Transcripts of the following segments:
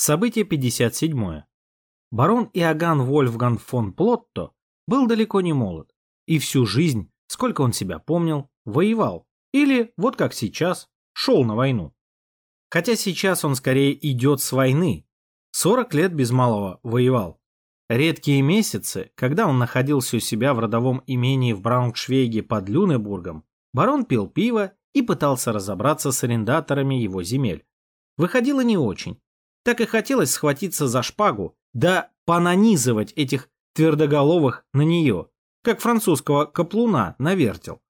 Событие 57. Барон Иоганн Вольфган фон Плотто был далеко не молод, и всю жизнь, сколько он себя помнил, воевал, или, вот как сейчас, шел на войну. Хотя сейчас он скорее идет с войны. 40 лет без малого воевал. Редкие месяцы, когда он находился у себя в родовом имении в Брауншвейге под Люнебургом, барон пил пиво и пытался разобраться с арендаторами его земель. Выходило не очень. Так и хотелось схватиться за шпагу, да понанизывать этих твердоголовых на нее, как французского каплуна на вертел.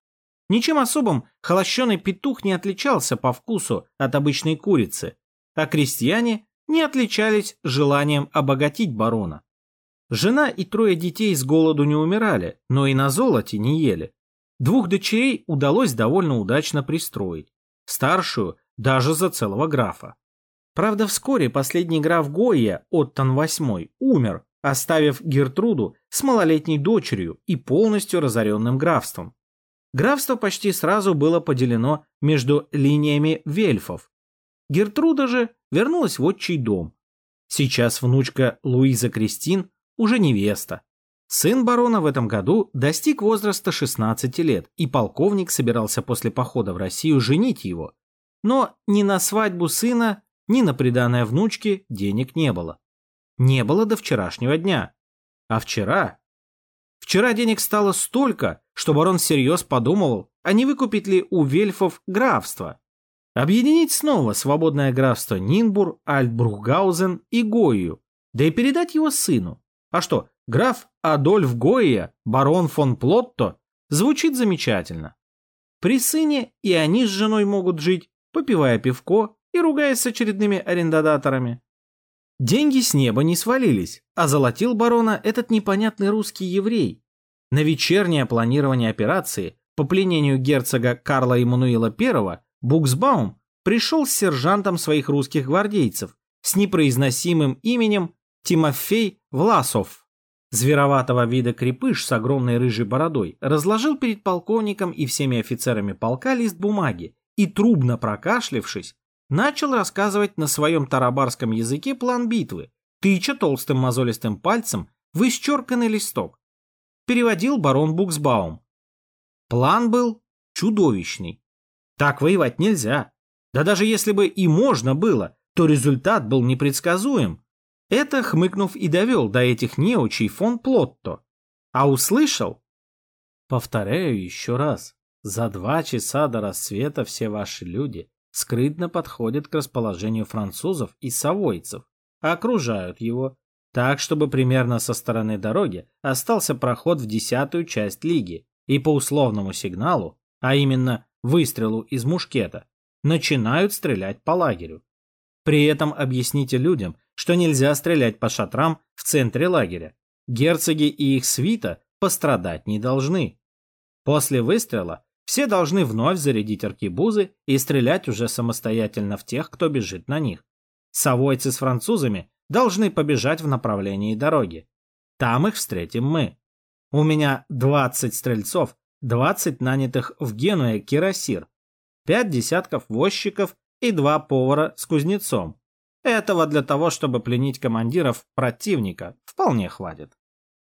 Ничем особым холощеный петух не отличался по вкусу от обычной курицы, а крестьяне не отличались желанием обогатить барона. Жена и трое детей с голоду не умирали, но и на золоте не ели. Двух дочерей удалось довольно удачно пристроить, старшую даже за целого графа. Правда, вскоре последний граф Гойя, Оттон VIII, умер, оставив Гертруду с малолетней дочерью и полностью разоренным графством. Графство почти сразу было поделено между линиями вельфов. Гертруда же вернулась в отчий дом. Сейчас внучка Луиза Кристин уже невеста. Сын барона в этом году достиг возраста 16 лет, и полковник собирался после похода в Россию женить его. Но ни на свадьбу сына, ни на приданное внучке денег не было. Не было до вчерашнего дня. А вчера Вчера денег стало столько, что барон всерьез подумывал, а не выкупить ли у вельфов графство. Объединить снова свободное графство Нинбур, Альтбрухгаузен и Гою, да и передать его сыну. А что, граф Адольф Гойя, барон фон Плотто, звучит замечательно. При сыне и они с женой могут жить, попивая пивко и ругаясь с очередными арендодаторами. Деньги с неба не свалились, а золотил барона этот непонятный русский еврей. На вечернее планирование операции по пленению герцога Карла Эммануила I Буксбаум пришел с сержантом своих русских гвардейцев с непроизносимым именем Тимофей Власов. Звероватого вида крепыш с огромной рыжей бородой разложил перед полковником и всеми офицерами полка лист бумаги и, трубно прокашлившись, начал рассказывать на своем тарабарском языке план битвы, тыча толстым мозолистым пальцем в исчерканный листок. Переводил барон Буксбаум. План был чудовищный. Так воевать нельзя. Да даже если бы и можно было, то результат был непредсказуем. Это, хмыкнув, и довел до этих неучей фон Плотто. А услышал? Повторяю еще раз. За два часа до рассвета все ваши люди скрытно подходят к расположению французов и совойцев, а окружают его, так, чтобы примерно со стороны дороги остался проход в десятую часть лиги, и по условному сигналу, а именно выстрелу из мушкета, начинают стрелять по лагерю. При этом объясните людям, что нельзя стрелять по шатрам в центре лагеря. Герцоги и их свита пострадать не должны. После выстрела все должны вновь зарядить аркебузы и стрелять уже самостоятельно в тех, кто бежит на них. Совойцы с французами должны побежать в направлении дороги. Там их встретим мы. У меня 20 стрельцов, 20 нанятых в Генуе кирасир, 5 десятков возчиков и 2 повара с кузнецом. Этого для того, чтобы пленить командиров противника, вполне хватит.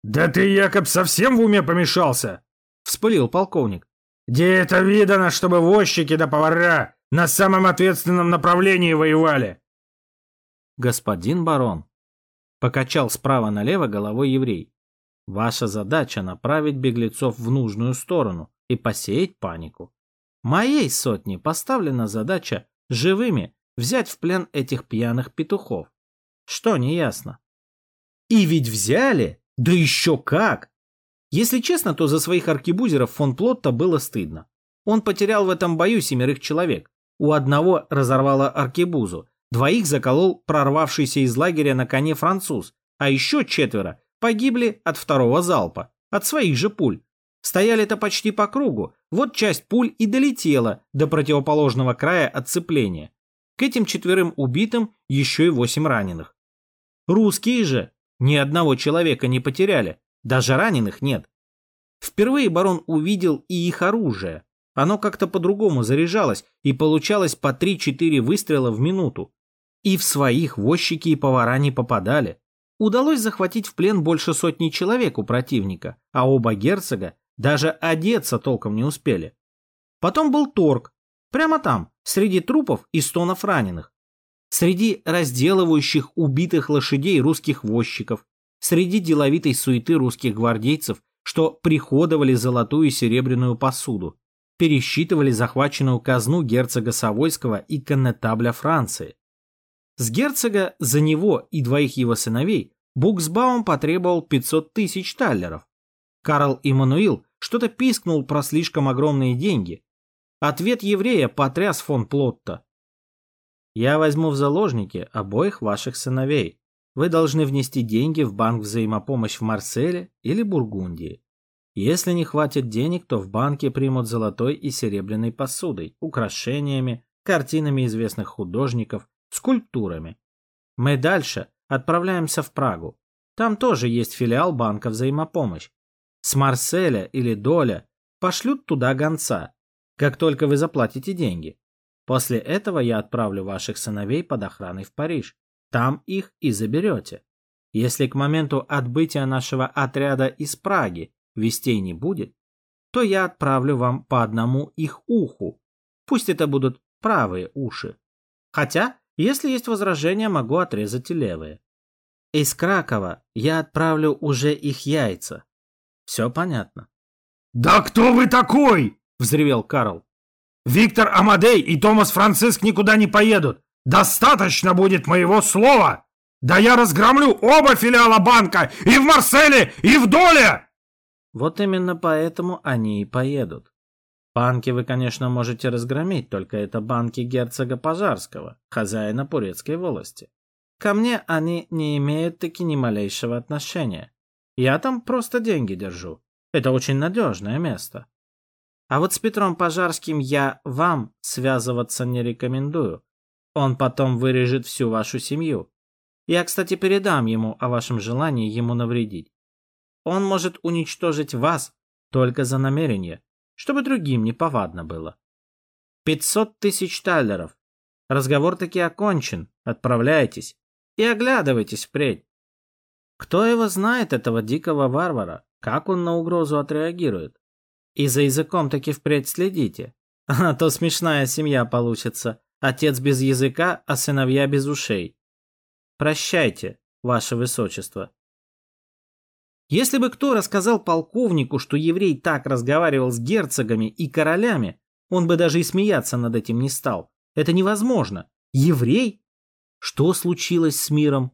«Да ты, Якоб, совсем в уме помешался?» – вспылил полковник. Где это видано, чтобы возчики да повара на самом ответственном направлении воевали? Господин барон, покачал справа налево головой еврей. Ваша задача направить беглецов в нужную сторону и посеять панику. Моей сотне поставлена задача живыми взять в плен этих пьяных петухов. Что не ясно? И ведь взяли? Да еще как! Если честно, то за своих аркебузеров фон Плотта было стыдно. Он потерял в этом бою семерых человек. У одного разорвало аркебузу, двоих заколол прорвавшийся из лагеря на коне француз, а еще четверо погибли от второго залпа, от своих же пуль. Стояли-то почти по кругу, вот часть пуль и долетела до противоположного края отцепления. К этим четверым убитым еще и восемь раненых. Русские же ни одного человека не потеряли, даже раненых нет. Впервые барон увидел и их оружие. Оно как-то по-другому заряжалось и получалось по 3-4 выстрела в минуту. И в своих возчики и повара не попадали. Удалось захватить в плен больше сотни человек у противника, а оба герцога даже одеться толком не успели. Потом был торг, прямо там, среди трупов и стонов раненых. Среди разделывающих убитых лошадей русских возчиков, среди деловитой суеты русских гвардейцев, что приходовали золотую и серебряную посуду, пересчитывали захваченную казну герцога Савойского и коннетабля Франции. С герцога за него и двоих его сыновей Буксбаум потребовал 500 тысяч таллеров. Карл Иммануил что-то пискнул про слишком огромные деньги. Ответ еврея потряс фон Плотта. «Я возьму в заложники обоих ваших сыновей. Вы должны внести деньги в банк взаимопомощь в Марселе или Бургундии. Если не хватит денег, то в банке примут золотой и серебряной посудой, украшениями, картинами известных художников, скульптурами. Мы дальше отправляемся в Прагу. Там тоже есть филиал банка взаимопомощь. С Марселя или Доля пошлют туда гонца, как только вы заплатите деньги. После этого я отправлю ваших сыновей под охраной в Париж. Там их и заберете. Если к моменту отбытия нашего отряда из Праги вестей не будет, то я отправлю вам по одному их уху. Пусть это будут правые уши. Хотя, если есть возражения, могу отрезать и левые. Из Кракова я отправлю уже их яйца. Все понятно. «Да кто вы такой?» — взревел Карл. «Виктор Амадей и Томас Франциск никуда не поедут. Достаточно будет моего слова. Да я разгромлю оба филиала банка и в Марселе, и в Доле!» Вот именно поэтому они и поедут. Банки вы, конечно, можете разгромить, только это банки герцога Пожарского, хозяина Пурецкой волости. Ко мне они не имеют таки ни малейшего отношения. Я там просто деньги держу. Это очень надежное место. А вот с Петром Пожарским я вам связываться не рекомендую. Он потом вырежет всю вашу семью. Я, кстати, передам ему о вашем желании ему навредить. Он может уничтожить вас только за намерение, чтобы другим не повадно было. Пятьсот тысяч таллеров. Разговор таки окончен. Отправляйтесь и оглядывайтесь впредь. Кто его знает, этого дикого варвара? Как он на угрозу отреагирует? И за языком таки впредь следите. А то смешная семья получится. Отец без языка, а сыновья без ушей. Прощайте, ваше высочество. Если бы кто рассказал полковнику, что еврей так разговаривал с герцогами и королями, он бы даже и смеяться над этим не стал. Это невозможно. Еврей? Что случилось с миром?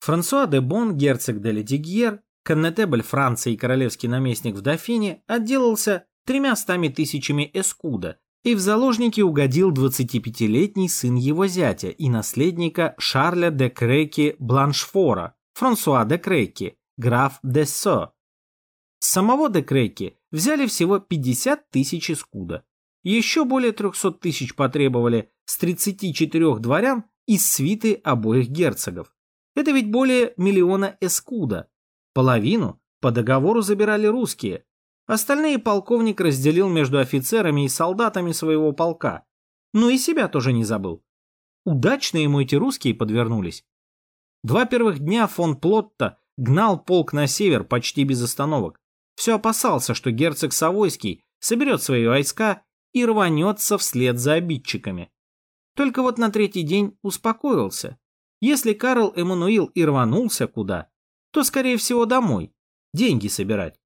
Франсуа де Бон, герцог де Ледигьер, коннетебль Франции и королевский наместник в Дофине, отделался тремястами тысячами эскуда и в заложники угодил 25-летний сын его зятя и наследника Шарля де Креки Бланшфора, Франсуа де Креки, граф де Со. Самого де Креки взяли всего 50 тысяч эскуда. Еще более 300 тысяч потребовали с 34 дворян из свиты обоих герцогов. Это ведь более миллиона эскуда. Половину по договору забирали русские. Остальные полковник разделил между офицерами и солдатами своего полка. Ну и себя тоже не забыл. Удачно ему эти русские подвернулись. Два первых дня фон Плотта гнал полк на север почти без остановок. Все опасался, что герцог Савойский соберет свои войска и рванется вслед за обидчиками. Только вот на третий день успокоился если Карл Эммануил и рванулся куда, то, скорее всего, домой, деньги собирать.